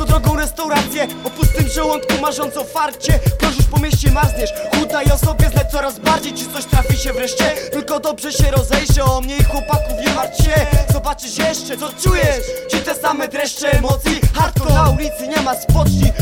To drogą restaurację. O pustym żołądku marząc o farcie. Krążysz po mieście marzniesz Chudaj o sobie znać coraz bardziej Czy coś trafi się wreszcie. Tylko dobrze się rozejrzę O mnie i chłopaków nie martw się. Zobaczysz jeszcze co czujesz. Czy te same dreszcze emocji. Hardcore na ulicy nie ma spoczni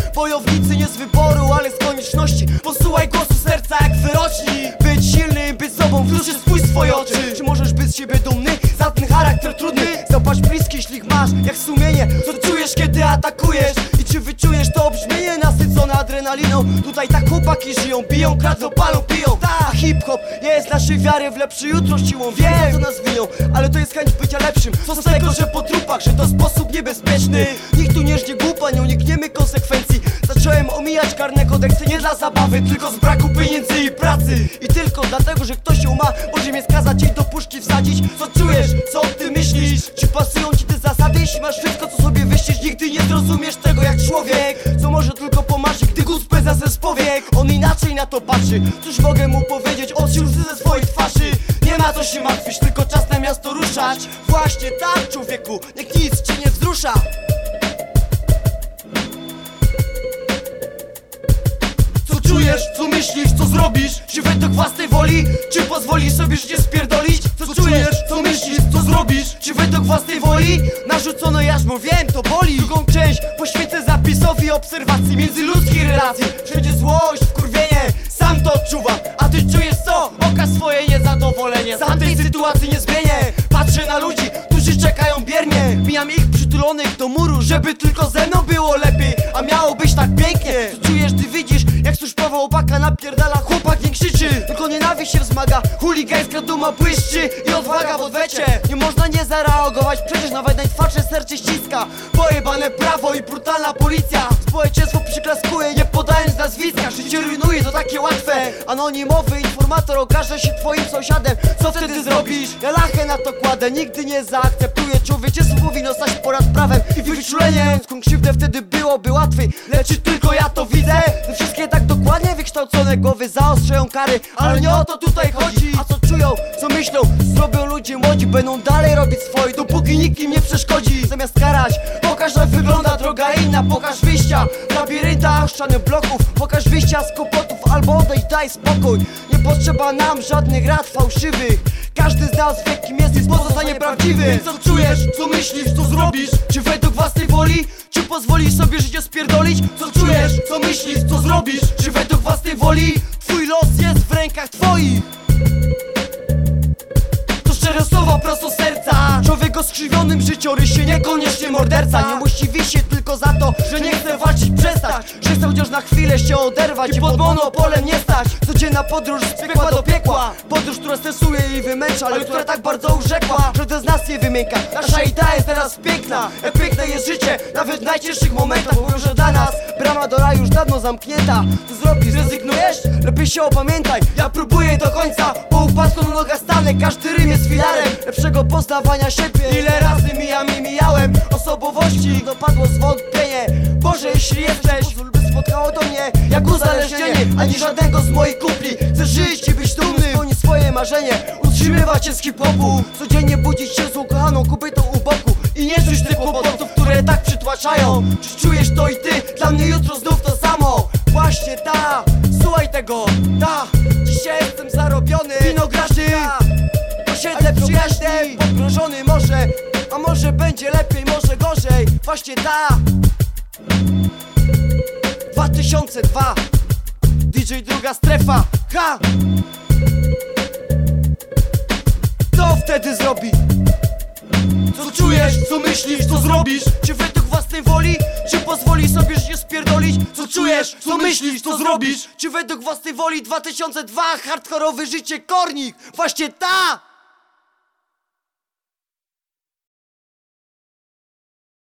Zobacz bliski, jeśli masz jak sumienie Co czujesz kiedy atakujesz? I czy wyczujesz to brzmienie? Nasycone adrenaliną Tutaj tak chłopaki żyją, biją, kradną, palą, piją. Ta hip-hop nie jest naszej wiary w lepsze jutro siłą Wiem co nas winą, ale to jest chęć bycia lepszym. Co z tego, że po trupach, że to sposób niebezpieczny? Nikt tu nie żnie głupa, nie unikniemy konsekwencji Zacząłem omijać karne kodeksy nie dla zabawy Tylko z braku pieniędzy i pracy I tylko dlatego, że ktoś ją ma Może mnie skazać i do puszki wsadzić Co czujesz? Co ty myślisz? Czy pasują ci te zasady? Jeśli masz wszystko co sobie wyścisz Nigdy nie zrozumiesz tego jak człowiek Co może tylko pomarzyć, gdy gust spędza ze spowiek On inaczej na to patrzy Cóż mogę mu powiedzieć? Odsił łzy ze swojej twarzy Nie ma co się martwić, tylko czas na miasto ruszać Właśnie tak człowieku, niech nic cię nie wzrusza myślisz, co zrobisz? Czy według własnej woli? Czy pozwolisz sobie życie spierdolić? Co czujesz, co myślisz, co zrobisz? Czy według własnej woli? Narzucono jarzmo, wiem, to boli Drugą część poświęcę zapisowi obserwacji Międzyludzkiej relacji Wszędzie złość, wkurwienie, sam to odczuwam A ty czujesz co? Oka swoje niezadowolenie Sam tej sytuacji nie zmienię Patrzę na ludzi, którzy czekają biernie Mijam ich przytulonych do muru, żeby tylko ze mną było lepiej A miało być tak pięknie jak służbowa opaka napierdala Chłopak nie krzyczy, tylko nienawiść się wzmaga. Chuligańska duma błyszczy i odwaga w odwecie. Nie można nie zareagować, przecież nawet najtwardsze serce ściska. Pojebane prawo i brutalna policja. Społeczeństwo przyklaskuje, nie podając nazwiska. Życie rujnuje, to takie łatwe. Anonimowy informator okaże się twoim sąsiadem. Co wtedy zrobisz? Ja lachę na to kładę, nigdy nie zaakceptuję. Człowieczeństwo powinno stać ponad prawem i wyczuleniem Skąd krzywdę wtedy byłoby łatwiej Lecz tylko ja to widzę? Wszystkie tak dokładnie wykształcone głowy zaostrzają kary Ale nie o to tutaj chodzi. A co czują, co myślą, zrobią ludzie młodzi Będą dalej robić swoje, dopóki nikt im nie przeszkodzi. Zamiast karać, pokaż jak wygląda droga inna. Pokaż wyjścia, w labiryntach ściany bloków. Pokaż wyjścia z kłopotów albo odejdź, daj spokój. Nie potrzeba nam żadnych rad fałszywych. Każdy z nas wie kim jest i pozostanie prawdziwy. Co czujesz, co myślisz, co zrobisz? Czy według własnej woli? Czy pozwolisz sobie życie spierdolić? Co czujesz, co myślisz, co zrobisz? Czy według własnej woli? Twój los jest w rękach twoich. To szczere słowa prosto serca. Człowiek o skrzywionym życiorysie Niekoniecznie morderca. Nie musi wisieć tylko za to, że nie chce walczyć przestać. Że chce chociaż na chwilę się oderwać I pod monopolem nie stać. Codzienna podróż z piekła do piekła. Podróż, która stresuje i wymęcza Ale która tak bardzo urzekła, że to z nas nie wymięka. Nasza idea jest teraz piękna. Jak piękne jest życie, nawet w najcięższych momentach Mówią, że dla nas brama do raju już dawno zamknięta Zrobisz, zrezygnujesz? Lepiej się opamiętaj Ja próbuję do końca, po upadku na nogach stanę Każdy rym jest filarem. Lepszego poznawania siebie Ile razy mijam i mijałem. Osobowości Dopadło zwątpienie. Boże, jeśli jesteś Pozwól, by spotkało do mnie jak uzależnienie. Ani żadnego z moich kumpli Chcę żyć i być dumny. Spełnić swoje marzenie Utrzymywać się z hip-hopu. Codziennie budzić się z ukochaną kobietą u boku. I nie czuć tych kłopotów, które tak przytłaczają. Czy czujesz to i ty? Dla mnie jutro to samo Właśnie ta, słuchaj tego Ta, dzisiaj jestem zarobiony Winograszy Posiedzę przyjaźnie, pogrążony może A może będzie lepiej, może gorzej. Właśnie ta. 2002 DJ druga strefa, ha! Co wtedy zrobi? Co czujesz, co myślisz, co zrobisz? Czy według własnej woli? Czy pozwolisz sobie życie spierdolić? Co czujesz, co myślisz, co zrobisz? Czy według własnej woli 2002 hardkorowy życie kornik? Właśnie ta!